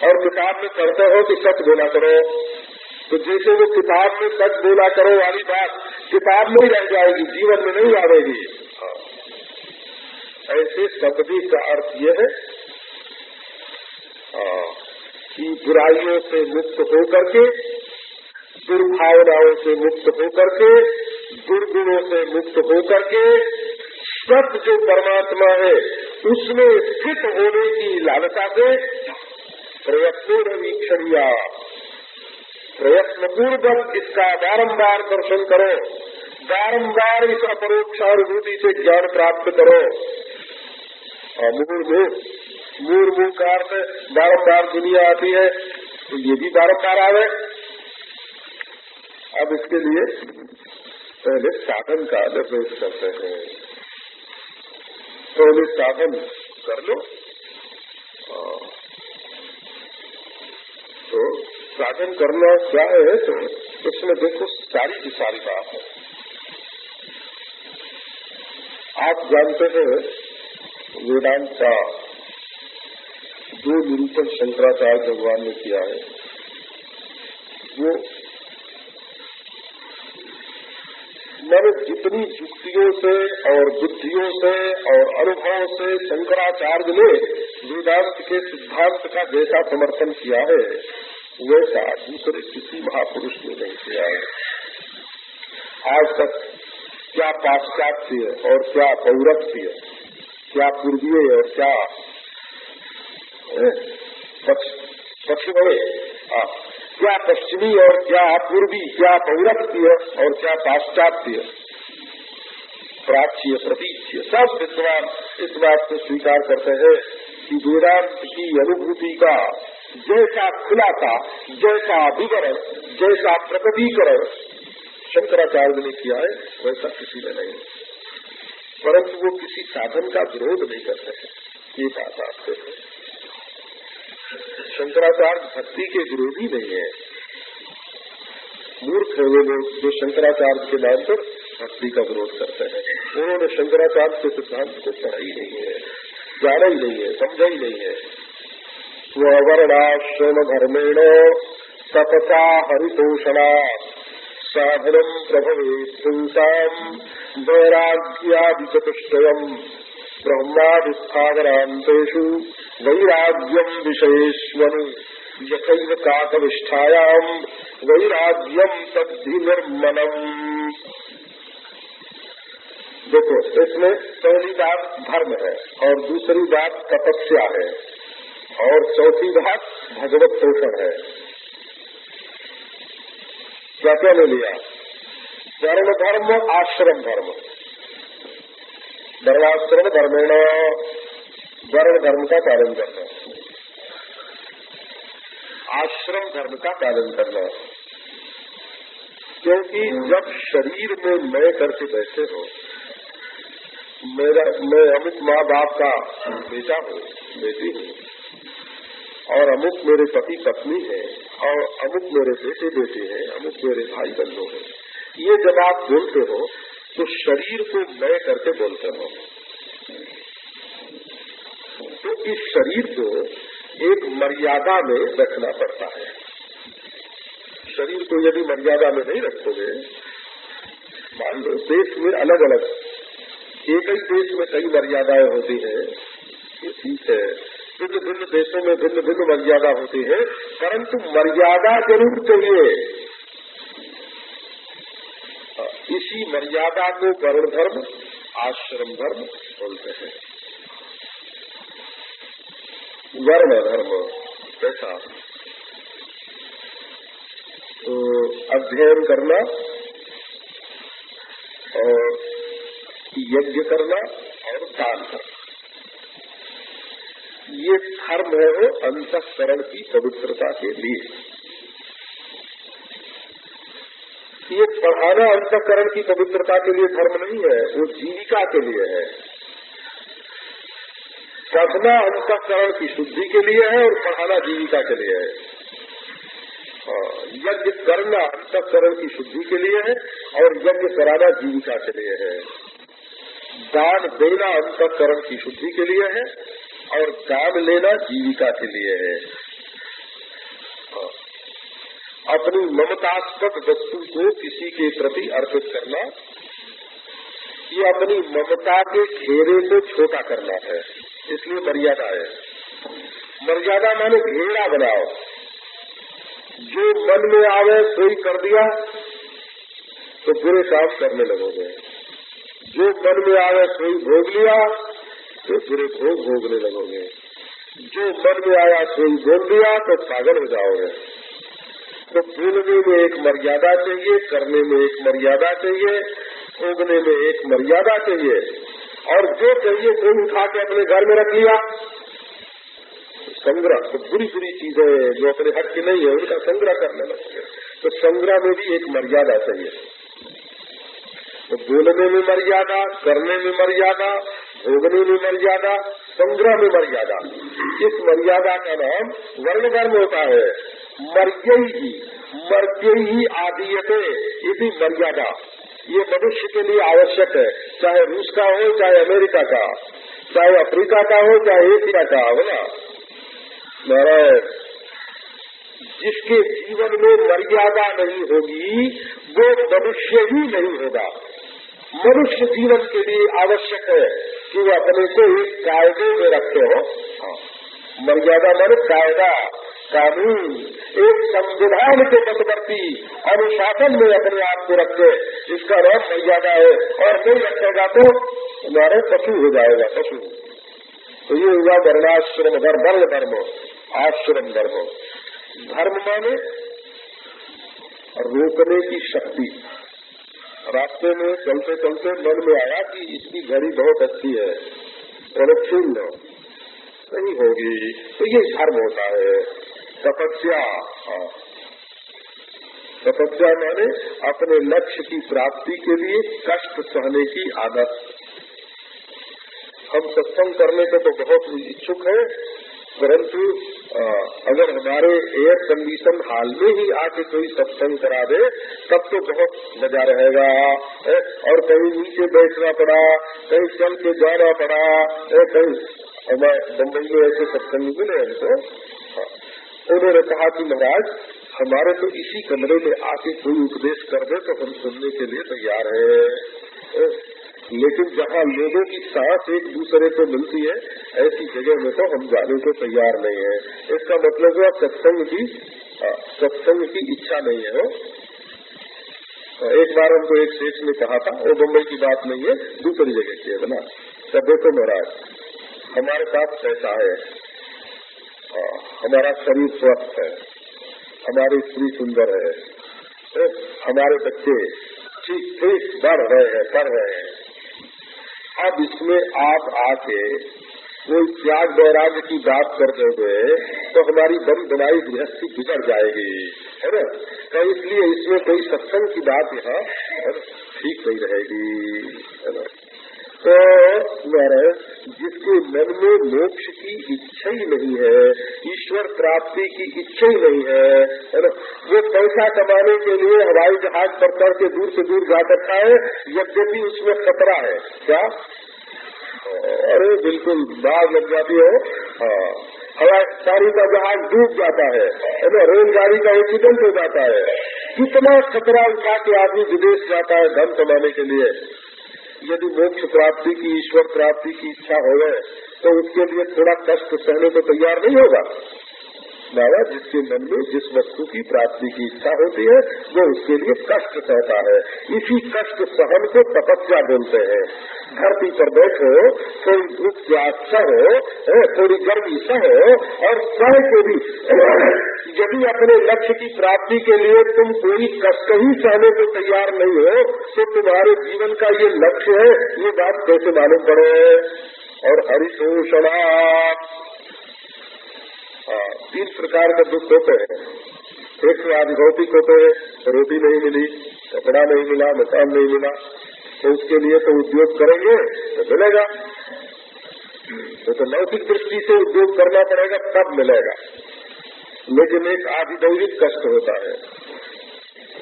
और किताब में पढ़ते हो कि सच बोला करो। तो जैसे वो किताब में सच बोला करो वाली बात किताब में ही रह जाएगी जीवन में नहीं आवेगी ऐसे शब्दी का अर्थ यह है कि बुराइयों से मुक्त होकर के, दुर्भावनाओं से मुक्त होकर के, दुर्गुणों से मुक्त होकर के सत्य जो परमात्मा है, उसमें स्थित होने की लालसा से प्रयत्न वीक्षणिया प्रयत्न पूर्वक इसका बारंबार दर्शन करो, बारंबार इस अपरोक्षानुभूति से ज्ञान प्राप्त करो। और मूल मूल मूल मूल का अर्थ बारम्बार दुनिया आती है तो ये भी बारम्बार आवे। अब इसके लिए पहले साधन का निर्देश करते हैं। पहले साधन कर लो। तो साधन करना क्या है तो इसमें देखो सारी की सारी बात है। आप जानते हैं वेदांत का जो निरूपण शंकराचार्य भगवान ने किया है, वो मैंने जितनी युक्तियों से और बुद्धियों से और अनुभवों से शंकराचार्य ने वेदांत के सिद्धांत का जैसा समर्थन किया है, वैसा दूसरे किसी महापुरुष ने नहीं किया है। आज तक क्या पाश्चात्य और क्या पौरत्य क्या पूर्वीय और क्या? पश्चिम क्या पश्चिमी और क्या पूर्वी, क्या पौरस्त्य और क्या पाश्चात्य? प्राच्य, प्रतीच्य। सब विद्वान इस बात को स्वीकार करते हैं कि वेदांत की अनुभूति का जैसा खुलासा, जैसा विवरण, जैसा प्रकटीकरण शंकराचार्य ने किया है, वैसा किसी ने नहीं। परंतु वो किसी साधन का विरोध नहीं करते हैं। ये बात आपसे शंकराचार्य भक्ति के विरोधी नहीं है। मूर्ख है वो लोग जो शंकराचार्य के नाम पर भक्ति का विरोध करते हैं। उन्होंने शंकराचार्य के सिद्धांत को पढ़ा ही नहीं है, जाना ही नहीं है, समझा ही नहीं है। स्ववर्णाश्रम धर्मेण तपसा हरितोषणा साधनम प्रभवे वैराग्यादिचतुष्टयम ब्रह्मादिस्थावरांतेषु वैराग्यम विषयेष्वनु यथैव काकविष्ठायाम वैराग्यम तद्धि निर्मलम देखो, इसमें पहली बात धर्म है और दूसरी बात तपस्या है और चौथी बात भगवत पोषण है। क्या क्या ले लिया? वर्ण धर्म आश्रम धर्म धर्माश्रम धर्मेण वर्ण धर्म का पालन करना आश्रम धर्म का पालन करना क्योंकि जब शरीर में मैं करके बैठे हो मेरा मैं अमुक माँ बाप का बेटा हूँ बेटी हूँ और अमुक मेरे पति पत्नी है, और अमुक मेरे बेटे बेटे हैं अमुक मेरे भाई बंधु हैं। ये जब आप बोलते हो तो शरीर को मैं करके बोलते हो। तो इस शरीर को एक मर्यादा में रखना पड़ता है। शरीर को यदि मर्यादा में नहीं रखोगे, मान लो, देश में अलग अलग एक ही देश में कई मर्यादाएँ होती है, ये ठीक है। भिन्न भिन्न देशों में भिन्न भिन्न मर्यादा होती है, परंतु मर्यादा ज़रूर चाहिए। इसी मर्यादा को वर्ण धर्म, आश्रम धर्म बोलते हैं। वर्ण धर्म कैसा तो अध्ययन करना और यज्ञ करना और दान करना। ये धर्म है अंतकरण की पवित्रता के लिए। ये पढ़ाना अंतकरण की पवित्रता के लिए धर्म नहीं है वो जीविका के लिए है। पढ़ना अंतकरण की शुद्धि के लिए है और पढ़ाना जीविका के लिए है। हाँ, यज्ञ करना अंतकरण की शुद्धि के लिए है और यज्ञ कराना जीविका के लिए है। दान देना अंतकरण की शुद्धि के लिए है और दान लेना जीविका के लिए है। अपनी ममतास्पद वस्तु को किसी के प्रति अर्पित करना, ये अपनी ममता के घेरे को छोटा करना है, इसलिए मर्यादा है। मर्यादा माने घेरा बनाओ। जो मन में आवे कोई कर दिया तो बुरे काम करने लगोगे। जो मन में आवे कोई भोग लिया तो बुरे भोग भोगने लगोगे। जो मन में आया कोई भोग दिया तो पागल हो जाओगे। तो बोलने में एक मर्यादा चाहिए, करने में एक मर्यादा चाहिए उगने में एक मर्यादा चाहिए। और जो चाहिए कोई उठा के अपने घर में रख लिया। संग्रह तो बुरी बुरी चीज़ें जो अपने हक की नहीं है, उनका संग्रह करने लगते तो संग्रह में भी एक मर्यादा चाहिए। तो बोलने में मर्यादा, करने में मर्यादा, भोगने में मर्यादा, संग्रह में मर्यादा। इस मर्यादा का नाम वर्ण धर्म होता है। मर्य ही मर्य ही आदियते यदि मर्यादा। ये मनुष्य के लिए आवश्यक है, चाहे रूस का हो, चाहे अमेरिका का, चाहे अफ्रीका का हो, चाहे एशिया का, हो ना? जिसके जीवन में मर्यादा नहीं होगी, वो मनुष्य ही नहीं होगा। मनुष्य जीवन के लिए आवश्यक है कि वो अपने को एक कायदे में रखे हो। हाँ। मर्यादा मन कायदा। कानून, एक संविधान के मतवर्ती अनुशासन में अपने आप को रखे इसका नाम मर्यादा है और नहीं रखेगा तो हमारे पशु हो जाएगा, पशु। तो ये हुआ वर्णाश्रम धर्म वर्ण धर्म, आश्रम धर्म। धर्म माने रोकने की शक्ति। रास्ते में चलते चलते मन में आया कि इसकी घड़ी बहुत अच्छी है लो। नहीं होगी तो ये धर्म होता है। तपस्या हाँ। तपस्या माने अपने लक्ष्य की प्राप्ति के लिए कष्ट सहने की आदत हम सत्संग करने के तो बहुत इच्छुक हैं, परंतु अगर हमारे एयर कंडीशन हाल में ही आके कोई सत्संग करा दे, तब तो बहुत मज़ा रहेगा और कहीं नीचे बैठना पड़ा, कहीं चल के जाना पड़ा कहीं हमारे बम्बई में ऐसे सत्संग मिले हमको। उन्होंने कहा कि महाराज, हमारे तो इसी कमरे में आके कोई उपदेश कर दे तो हम सुनने के लिए तैयार है। लेकिन जहाँ लोगों की सांस एक दूसरे को मिलती है, ऐसी जगह में तो हम जाने को तैयार नहीं है। इसका मतलब हुआ, सत्संग की सत्संग की इच्छा नहीं है एक बार हमको एक शेष ने कहा था वो बम्बई की बात नहीं है, दूसरी जगह की है ना तो देखो महाराज, हमारे पास पैसा है। हमारा शरीर स्वस्थ है। हमारी स्त्री सुंदर है। हमारे बच्चे ठीक ठीक बढ़ रहे हैं पढ़ रहे हैं। अब इसमें आप आके कोई त्याग वैराग्य की बात कर दोगे तो हमारी बड़ी बनाई गृहस्थी बिगड़ जाएगी। है ना? तो इसलिए इसमें कोई सत्संग की बात यहाँ ठीक नहीं रहेगी। है ना? तो महाराज, जिसके मन में मोक्ष की इच्छा ही नहीं है, ईश्वर प्राप्ति की इच्छा ही नहीं है वो पैसा कमाने के लिए हवाई जहाज़ पर चढ़ के दूर से दूर जा सकता है, यद्यपि उसमें खतरा है। क्या? अरे, बिल्कुल बाघ लग जाती है। हाँ हवाई गाड़ी का जहाज़ डूब जाता है रेलगाड़ी का एक्सीडेंट हो जाता है। कितना खतरा उठा के आदमी विदेश जाता है धन कमाने के लिए? यदि मोक्ष प्राप्ति की, ईश्वर प्राप्ति की इच्छा हो गए तो उसके लिए थोड़ा कष्ट सहने को तैयार नहीं होगा। बाबा जिसके मन में जिस वस्तु की प्राप्ति की इच्छा होती है, वो उसके लिए कष्ट सहता है। इसी कष्ट सहन को तपस्या बोलते हैं। धरती पर बैठो, थोड़ी धूप प्यास सहो थोड़ी गर्मी सहो और सह के भी यदि अपने लक्ष्य की प्राप्ति के लिए तुम कोई कष्ट ही सहने को तैयार नहीं हो तो तुम्हारे जीवन का ये लक्ष्य है ये बात कैसे मालूम पड़े? और हरिशोषणा। हाँ, तीन प्रकार का दुख होते हैं। एक तो आदि भौतिक होते हैं रोटी नहीं मिली कपड़ा नहीं मिला मकान नहीं मिला तो उसके लिए तो उद्योग करेंगे तो मिलेगा। तो, तो लौकिक दृष्टि से उद्योग करना पड़ेगा तब मिलेगा। लेकिन एक आधिदैविक कष्ट होता है।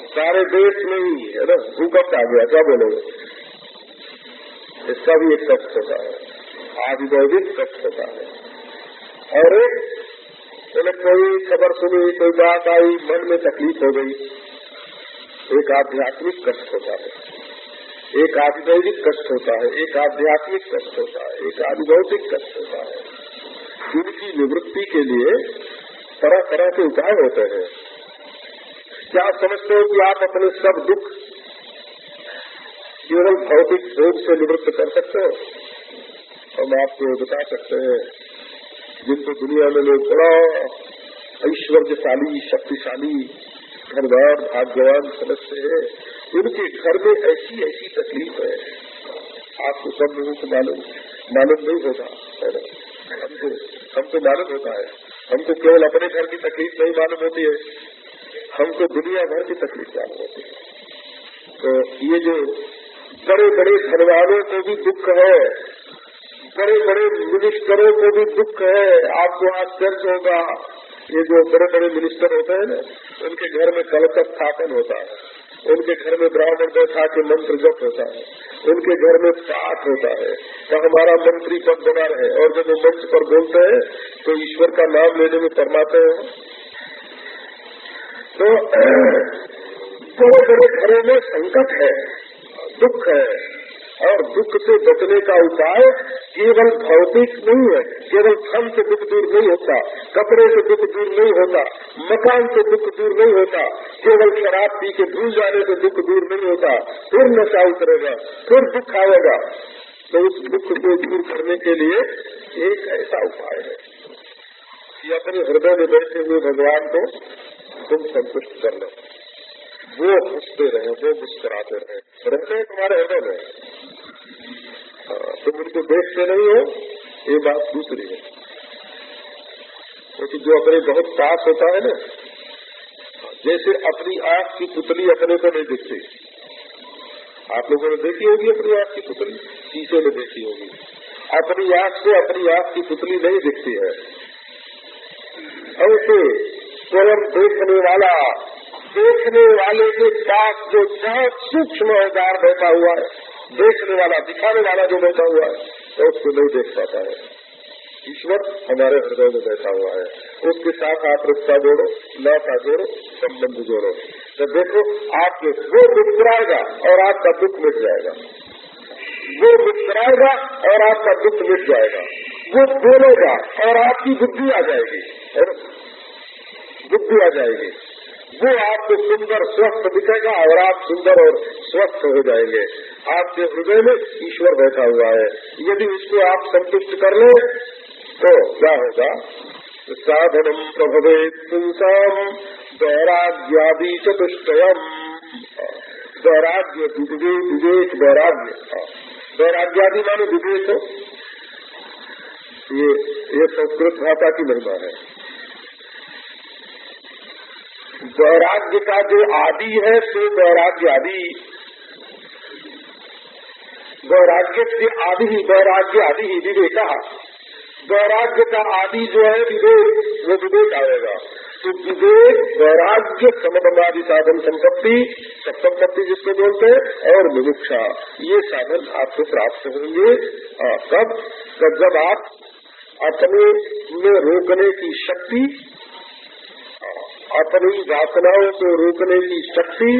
सारे देश में ही ना भूकंप आ गया, क्या बोलोगे इसका भी एक कष्ट होता है। आधिदैविक कष्ट होता है। और एक मैंने कोई खबर सुनी, कोई बात आई, मन में तकलीफ़ हो गई। एक आध्यात्मिक कष्ट होता है। एक आधिदैविक कष्ट होता है, एक आध्यात्मिक कष्ट होता है, एक आधिभौतिक कष्ट होता है। जिनकी निवृत्ति के लिए तरह तरह के उपाय होते हैं। क्या आप समझते हो कि आप अपने सब दुख केवल भौतिक भोग से निवृत्त कर सकते हो? हम आपको बता सकते हैं जिनको दुनिया में लोग बड़ा ऐश्वर्यशाली, शक्तिशाली घरदार भाग्यवान समझते हैं, उनके घर में ऐसी ऐसी तकलीफ़ है। आपको सब लोगों को मालूम मालूम नहीं होता, है हमको हमको मालूम होता है। हमको केवल अपने घर की तकलीफ़ नहीं मालूम होती है, हमको दुनिया भर की तकलीफ़ मालूम होती है। तो ये जो बड़े बड़े धनवानों को भी दुख है बड़े बड़े मिनिस्टरों को भी दुख है, आपको आश्चर्य होगा। ये जो बड़े बड़े मिनिस्टर होते हैं ना, उनके घर में कल का स्थापन होता है, उनके घर में ब्राह्मण बैठा के मंत्र जप होता है। उनके घर में पाठ होता है। तो हमारा मंत्री पद बना रहे और जब वो मंच पर बोलते हैं तो ईश्वर का नाम लेने में परमाते हैं। तो [CLEARS THROAT] बड़े बड़े घरों में संकट है, दुख है। और दुख से बचने का उपाय केवल भौतिक नहीं है, केवल धन से दुख दूर नहीं होता, कपड़े से दुख दूर नहीं होता, मकान से दुख दूर नहीं होता, केवल शराब पी के भूल जाने से दुख दूर नहीं होता, फिर नशा उतरेगा, फिर दुख आएगा। तो उस दुख को दूर करने के लिए एक ऐसा उपाय है। कि अपने हृदय में बैठे हुए भगवान को तुम संतुष्ट कर लो। वो हँसते रहे, वो मुस्कुराते रहे। रहते तुम्हारे हृदय में। तुम उनको देखते नहीं हो, ये बात दूसरी है। क्योंकि जो अपने बहुत पास होता है ना, जैसे अपनी आँख की पुतली अपने को नहीं दिखती। आप लोगों ने देखी होगी अपनी आँख की पुतली? शीशे में देखी होगी। अपनी आँख से अपनी आँख की पुतली नहीं दिखती है। ऐसे स्वयं देखने वाला, देखने वाले के पास जो बहुत सूक्ष्म औज़ार बैठा हुआ है। देखने वाला, दिखाने वाला जो बैठा हुआ है तो उसको नहीं देख पाता है। ईश्वर हमारे हृदय में बैठा हुआ है। उसके साथ आप रिश्ता जोड़ो, लौटा जोड़ो, संबंध जोड़ो। तो देखो, आपके वो मुस्कुराएगा और आपका दुख मिट जाएगा। वो मुस्कुराएगा और आपका दुख मिट जाएगा। वो बोलेगा और आपकी बुद्धि आ जाएगी। बुद्धि आ जाएगी। वो आपको सुंदर, स्वस्थ दिखेगा और आप सुंदर और स्वस्थ हो जाएँगे। आपके हृदय में ईश्वर बैठा हुआ है। यदि उसको आप संतुष्ट कर लो तो क्या होगा? साधनम प्रभवे पुंसाम वैराग्यादि चतुष्टयम। वैराग्य विवेक वैराग्य। वैराग्यादि माने विवेक ये ये संस्कृत भाषा की महिमा है। वैराग्य का जो आदि है तो वैराग्य आदि वैराग्य आदि ही वैराग्य आदि ही विवेक। वैराग्य का आदि जो है, विवेक, वो विवेक आएगा। तो विवेक वैराग्य समबंधादि साधन संपत्ति संपत्ति जिसको बोलते हैं, और विमुक्षा ये साधन आपको प्राप्त होंगे। कब जब आप अपने में रोकने की शक्ति अपनी वासनाओं को रोकने की शक्ति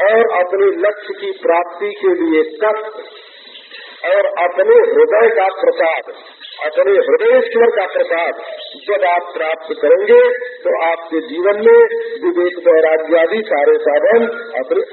और अपने लक्ष्य की प्राप्ति के लिए कष्ट और अपने हृदय का प्रसाद, अपने हृदयेश्वर का प्रसाद जब आप प्राप्त करेंगे तो आपके जीवन में विवेक वैराग्यादि सारे साधन अपने